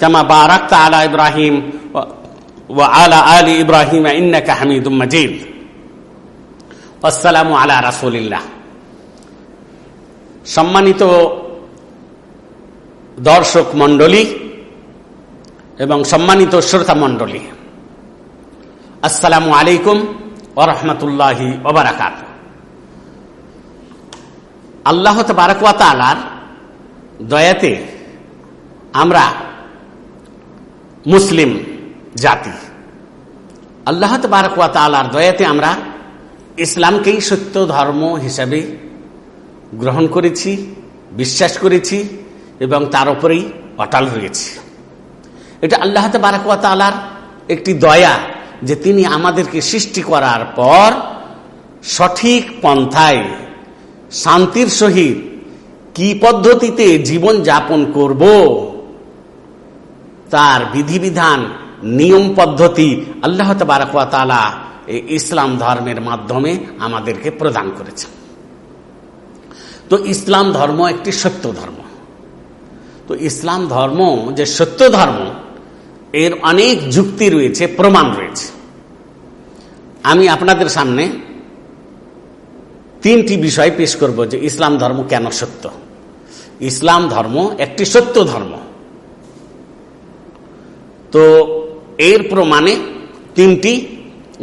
কামা বারাক্ত আলা ইব্রাহিম ও আলা আলী ইব্রাহিম ইন্নাকা হামিদুম মাজিদ আসসালামু আলা রাসুলিল্লাহ সম্মানিত দর্শক মন্ডলী এবং সম্মানিত শ্রোতা মণ্ডলী, আসসালামু আলাইকুম ওরহমতুল্লাহি ওবরাকাত আল্লাহ আলার দয়াতে আমরা মুসলিম জাতি। আল্লাহ তালার দয়াতে আমরা ইসলামকেই সত্য ধর্ম হিসাবে গ্রহণ করেছি, বিশ্বাস করেছি এবং তার উপরেই অটাল রয়েছে। এটা আল্লাহ তালার একটি দয়া যে তিনি আমাদেরকে সৃষ্টি করার পর সঠিক পন্থায় শান্তির সহিত কি পদ্ধতিতে জীবন যাপন করব তার বিধিবিধান, নিয়ম পদ্ধতি আল্লাহ তালা এই ইসলাম ধর্মের মাধ্যমে আমাদেরকে প্রদান করেছেন। তো ইসলাম ধর্ম একটি সত্য ধর্ম। তো ইসলাম ধর্ম যে সত্য ধর্ম, এর অনেক যুক্তি রয়েছে, প্রমাণ রয়েছে। আমি আপনাদের সামনে তিনটি বিষয় পেশ করব যে ইসলাম ধর্ম কেন সত্য। ইসলাম ধর্ম একটি সত্য ধর্ম। তো এর প্রমাণে তিনটি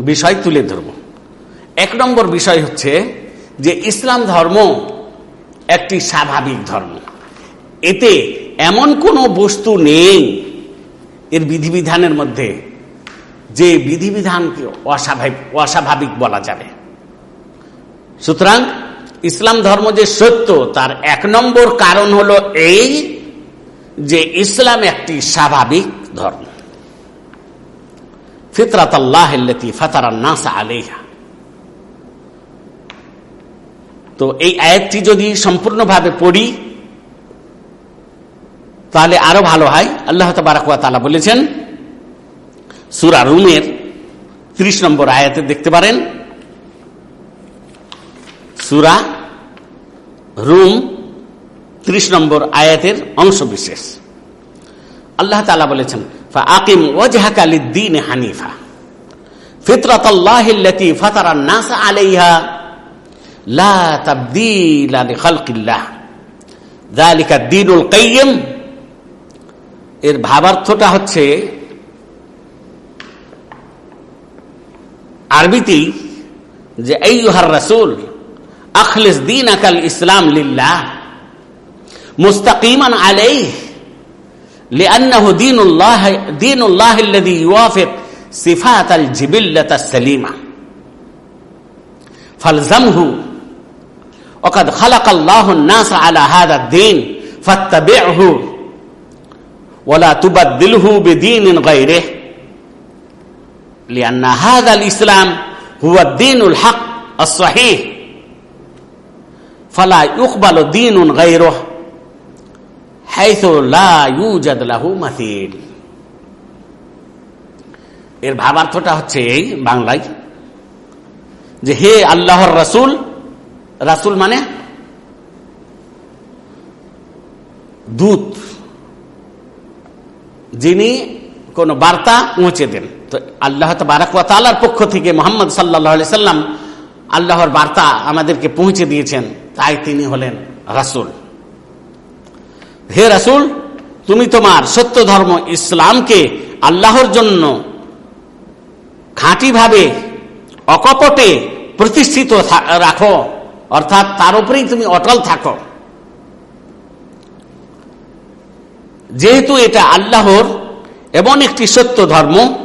বিষয় তুলে ধরব। এক নম্বর বিষয় হচ্ছে যে ইসলাম ধর্ম একটি স্বাভাবিক ধর্ম। এতে এমন কোনো বস্তু নেই এর বিধিবিধানের মধ্যে যে বিধিবিধানকে অস্বাভাবিক অস্বাভাবিক বলা যাবে। সুতরাং ইসলাম ধর্ম যে সত্য, তার এক নম্বর কারণ হলো এই যে ইসলাম একটি স্বাভাবিক ধর্ম। ফিতরাত আল্লাহ ফাতার নাসা আলেহা তো এই আয়াতটি যদি সম্পূর্ণভাবে পড়ি, তাহলে আরও ভালো হয়। আল্লাহ তালা বলেছেন, সুরা রুমের ত্রিশ নম্বর আয়াতে দেখতে পারেন, সুরা রুম ত্রিশ নম্বর আয়াতের অংশ বিশেষ। আল্লাহ তালা বলেছেন আকিম ওয়াজহাকালিদ্দিন হানিফা। ফিতরাত আল্লাহিল্লাতি ফাতারান নাস আলাইহা লা তাবদীলা লিখালকিল্লাহ। যালিকা দ্বীনুল কাইয়্যিম। এর ভাবার্থটা হচ্ছে আরবিতেই যে এই হার রাসুল, আখলিস দিন আকাল ইসলাম লিল্লাহ, মুস্তাকিমান আলাইহ। لأنه دين الله دين الله الذي يوافق صفات الجبلة السليمة. فالزمه وقد خلق الله الناس على هذا الدين فاتبعه ولا تبدله بدين غيره. لأن هذا الإسلام هو الدين الحق الصحيح. فلا يقبل دين غيره. এর ভাবার্থটা হচ্ছে এই বাংলায় যে হে আল্লাহর রাসুল রাসুল মানে দূত, যিনি কোন বার্তা পৌঁছে দেন। তো আল্লাহ তালার পক্ষ থেকে মোহাম্মদ সাল্লাহ সাল্লাম আল্লাহর বার্তা আমাদেরকে পৌঁছে দিয়েছেন, তাই তিনি হলেন রাসুল। হে রাসুল, তুমি তোমার সত্য ধর্ম ইসলামকে আল্লাহর জন্য খাঁটি খাঁটিভাবে, অকপটে প্রতিষ্ঠিত রাখো। অর্থাৎ তার উপরেই তুমি অটল থাকো। যেহেতু এটা আল্লাহর এমন একটি সত্য ধর্ম,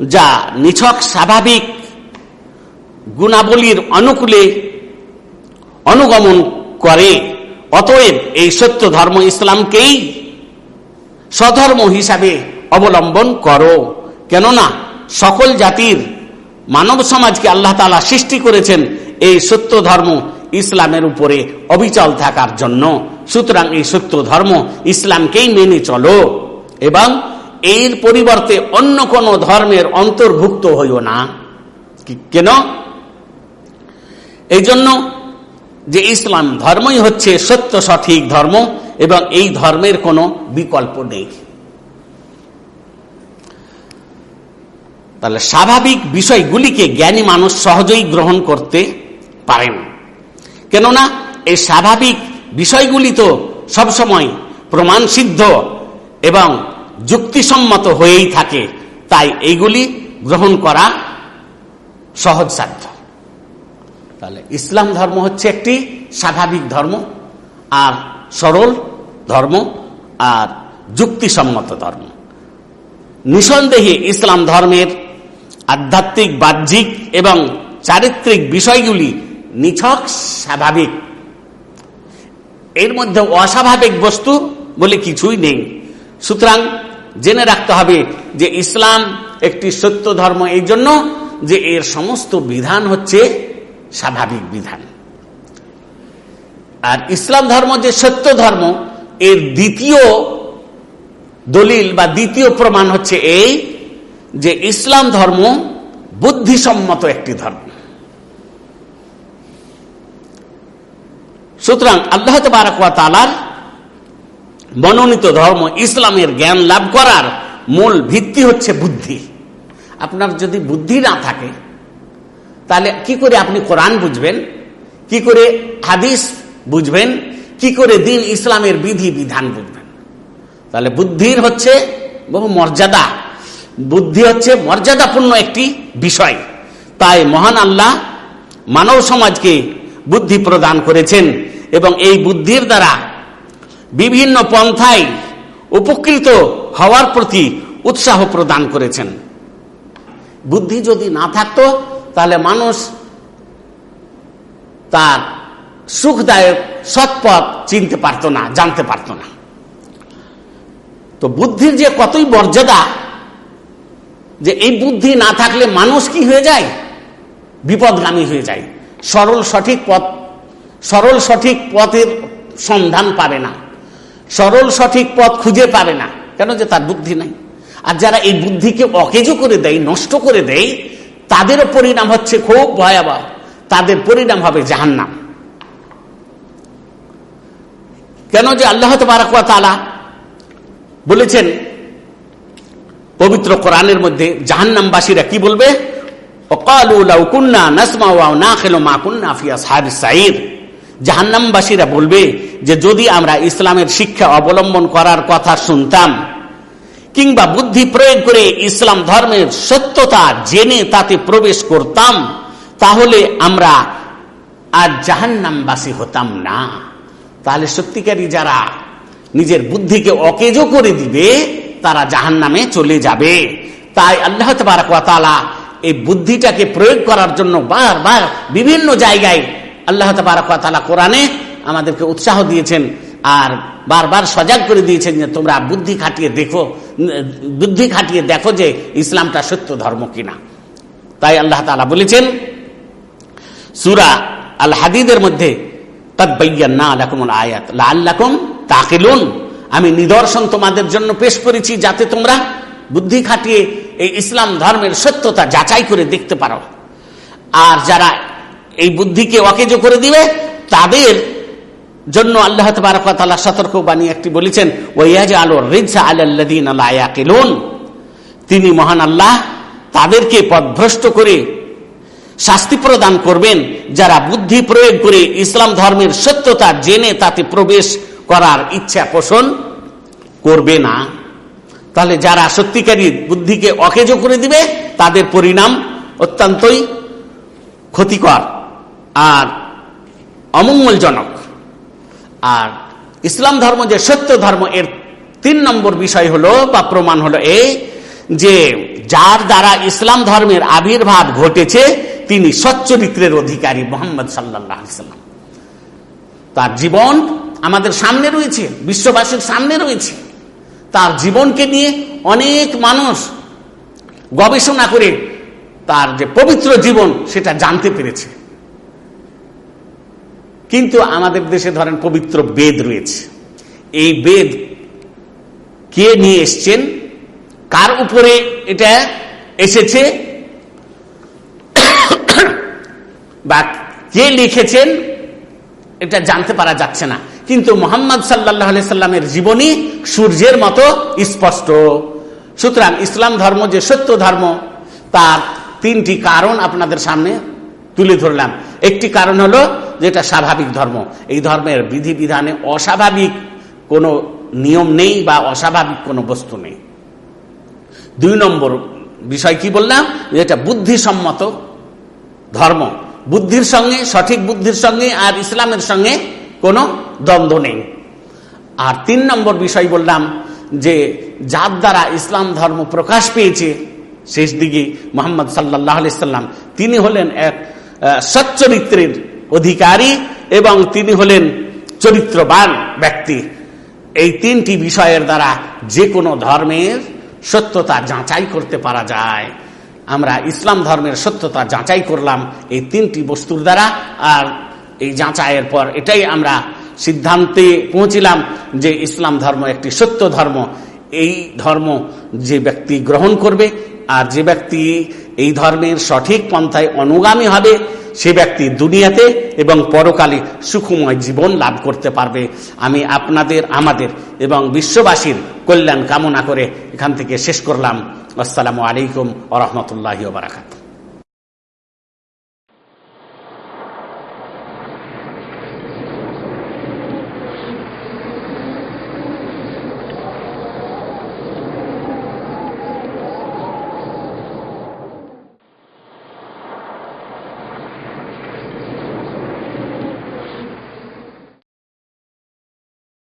যা নিছক স্বাভাবিক গুণাবলীর অনুকূলে অনুগমন করে অতএব এই সত্য ধর্ম ইসলামকেই স্বধর্ম হিসাবে অবলম্বন করো। কেননা সকল জাতির মানব সমাজকে আল্লাহ তালা সৃষ্টি করেছেন এই সত্য ধর্ম ইসলামের উপরে অবিচল থাকার জন্য। সুতরাং এই সত্য ধর্ম ইসলামকেই মেনে চলো এবং এর পরিবর্তে অন্য কোন ধর্মের অন্তর্ভুক্ত হইও না। কেন? এই জন্য যে ইসলাম ধর্মই হচ্ছে সত্য, সঠিক ধর্ম, এবং এই ধর্মের কোনো বিকল্প নেই। তাহলে স্বাভাবিক বিষয়গুলিকে জ্ঞানী মানুষ সহজেই গ্রহণ করতে পারেন কেননা এই স্বাভাবিক বিষয়গুলি তো সবসময় প্রমাণ সিদ্ধ এবং যুক্তিসম্মত হয়েই থাকে, তাই এইগুলি গ্রহণ করা সহজসাধ্য। তাহলে ইসলাম ধর্ম হচ্ছে একটি স্বাভাবিক ধর্ম, আর সরল ধর্ম, আর যুক্তিসম্মত ধর্ম। নিঃসন্দেহে ইসলাম ধর্মের আধ্যাত্মিক, বাহ্যিক এবং চারিত্রিক বিষয়গুলি নিছক স্বাভাবিক। এর মধ্যে অস্বাভাবিক বস্তু বলে কিছুই নেই। সুতরাং জেনে রাখতে হবে যে ইসলাম একটি সত্য ধর্ম এই জন্য যে এর সমস্ত বিধান হচ্ছে স্বাভাবিক বিধান। আর ইসলাম ধর্ম যে সত্য ধর্ম, এর দ্বিতীয় দলিল বা দ্বিতীয় প্রমাণ হচ্ছে এই যে ইসলাম ধর্ম বুদ্ধিসম্মত একটি ধর্ম। সুতরাং আল্লাহ তালার মনোনীত ধর্ম ইসলামের জ্ঞান লাভ করার মূল ভিত্তি হচ্ছে বুদ্ধি। আপনার যদি বুদ্ধি না থাকে তাহলে কি করে আপনি কোরআন বুঝবেন? কি করে হাদিস বুঝবেন? কি করে দিন ইসলামের বিধি বিধান বুঝবেন? তাহলে বুদ্ধির হচ্ছে বহু মর্যাদা। বুদ্ধি হচ্ছে মর্যাদাপূর্ণ একটি বিষয়। তাই মহান আল্লাহ মানব সমাজকে বুদ্ধি প্রদান করেছেন এবং এই বুদ্ধির দ্বারা বিভিন্ন পন্থায় উপকৃত হওয়ার প্রতি উৎসাহ প্রদান করেছেন। বুদ্ধি যদি না থাকতো মানুষ তার সুখদায়ক, সৎপথ চিনতে পারত না, জানতে পারত না। তো বুদ্ধির যে কতই মর্যাদা, যে এই বুদ্ধি না থাকলে মানুষ কি হয়ে যায়? বিপদগামী হয়ে যায়। সরল সঠিক পথ, সরল সঠিক পথের সন্ধান পাবে না। সরল সঠিক পথ খুঁজে পাবে না। কেন যে তার বুদ্ধি নাই? আর যারা এই বুদ্ধিকে অকেজো করে দেয়, নষ্ট করে দেয় তাদেরও পরিণাম হচ্ছে খুব ভয়াবহ। তাদের পরিণাম হবে জাহান্নাম। কেন যে আল্লাহ তালা বলেছেন, পবিত্র কোরআনের মধ্যে জাহান্নামবাসীরা কি বলবে? জাহান্নামবাসীরা বলবে যে যদি আমরা ইসলামের শিক্ষা অবলম্বন করার কথা শুনতাম কিংবা বুদ্ধি প্রয়োগ করে ইসলাম ধর্মের সত্যতা জেনে তাতে প্রবেশ করতাম, তাহলে আমরা আর জাহান্নামবাসী হতাম না। তাহলে সত্যিকারী যারা নিজের বুদ্ধিকে অকেজো করে দিবে, তারা জাহান নামে চলে যাবে। তাই আল্লাহ তালা এই বুদ্ধিটাকে প্রয়োগ করার জন্য বারবার বিভিন্ন জায়গায় আল্লাহ তালা কোরআনে আমাদেরকে উৎসাহ দিয়েছেন। আর বারবার সজাগ করে দিয়েছেন যে তোমরা বুদ্ধি খাটিয়ে দেখো, বুদ্ধি খাটিয়ে দেখো যে ইসলামটা সত্য ধর্ম কিনা। তাই আল্লাহ তালা বলেছেন, সুরা আল হাদিদের মধ্যে আয়াত আমি নিদর্শন তোমাদের জন্য পেশ করেছি যাতে তোমরা বুদ্ধি খাটিয়ে এই ইসলাম ধর্মের সত্যতা যাচাই করে দেখতে পারো। আর যারা এই বুদ্ধিকে অকেজ করে দিবে, তাদের জন্য আল্লাহ তালা সতর্ক বানিয়ে একটি বলেছেন ওয়াজ আলো রিজা তিনি মহান আল্লাহ, তাদেরকে পদভ্রষ্ট করে শাস্তি প্রদান করবেন, যারা বুদ্ধি প্রয়োগ করে ইসলাম ধর্মের সত্যতা জেনে তাতে প্রবেশ করার ইচ্ছা পোষণ করবে না। তাহলে যারা সত্যিকারী বুদ্ধিকে অকেজ করে দিবে, তাদের পরিণাম অত্যন্তই ক্ষতিকর আর অমঙ্গলজনক। আর ইসলাম ধর্ম যে সত্য ধর্ম, এর তিন নম্বর বিষয় হলো বা প্রমাণ হলো এই যে যার দ্বারা ইসলাম ধর্মের আবির্ভাব ঘটেছে, তিনি সচ্চরিত্রের অধিকারী মোহাম্মদ সাল্লাহ সাল্লাম। তার জীবন আমাদের সামনে রয়েছে, বিশ্ববাসীর সামনে রয়েছে। তার জীবনকে নিয়ে অনেক মানুষ গবেষণা করে তার যে পবিত্র জীবন, সেটা জানতে পেরেছে। কিন্তু আমাদের দেশে ধরেন পবিত্র বেদ রয়েছে। এই বেদ কে নিয়ে এসছেন? কার উপরে এটা এসেছে? বা কে লিখেছেন? এটা জানতে পারা যাচ্ছে না। কিন্তু মোহাম্মদ সাল্লাহ সাল্লামের জীবনী সূর্যের মতো স্পষ্ট। সুতরাং ইসলাম ধর্ম যে সত্য ধর্ম, তার তিনটি কারণ আপনাদের সামনে তুলে ধরলাম। একটি কারণ হলো যেটা স্বাভাবিক ধর্ম। এই ধর্মের বিধিবিধানে অস্বাভাবিক কোনো নিয়ম নেই বা অস্বাভাবিক কোনো বস্তু নেই। দুই নম্বর বিষয় কি বললাম? যেটা বুদ্ধিসম্মত ধর্ম। বুদ্ধির সঙ্গে, সঠিক বুদ্ধির সঙ্গে আর ইসলামের সঙ্গে কোনো দ্বন্দ্ব নেই। আর তিন নম্বর বিষয় বললাম যে যার দ্বারা ইসলাম ধর্ম প্রকাশ পেয়েছে, শেষ দিকে মোহাম্মদ সাল্লাহ সাল্লাম, তিনি হলেন এক সচ্চরিত্রের অধিকারী এবং তিনি হলেন চরিত্রবান ব্যক্তি। এই তিনটি বিষয়ের দ্বারা যে কোনো ধর্মের সত্যতা যাচাই করতে পারা যায়। আমরা ইসলাম ধর্মের সত্যতা যাচাই করলাম এই তিনটি বস্তুর দ্বারা, আর এই যাচাইয়ের পর এটাই আমরা সিদ্ধান্তে পৌঁছিলাম যে ইসলাম ধর্ম একটি সত্য ধর্ম। এই ধর্ম যে ব্যক্তি গ্রহণ করবে, আর যে ব্যক্তি এই ধর্মের সঠিক পন্থায় অনুগামী হবে সে ব্যক্তি দুনিয়াতে এবং পরকালে সুখময় জীবন লাভ করতে পারবে। আমি আপনাদের, আমাদের এবং বিশ্ববাসীর কল্যাণ কামনা করে এখান থেকে শেষ করলাম। আসসালামু আলাইকুম আ রহমতুল্লাহ বারাকাত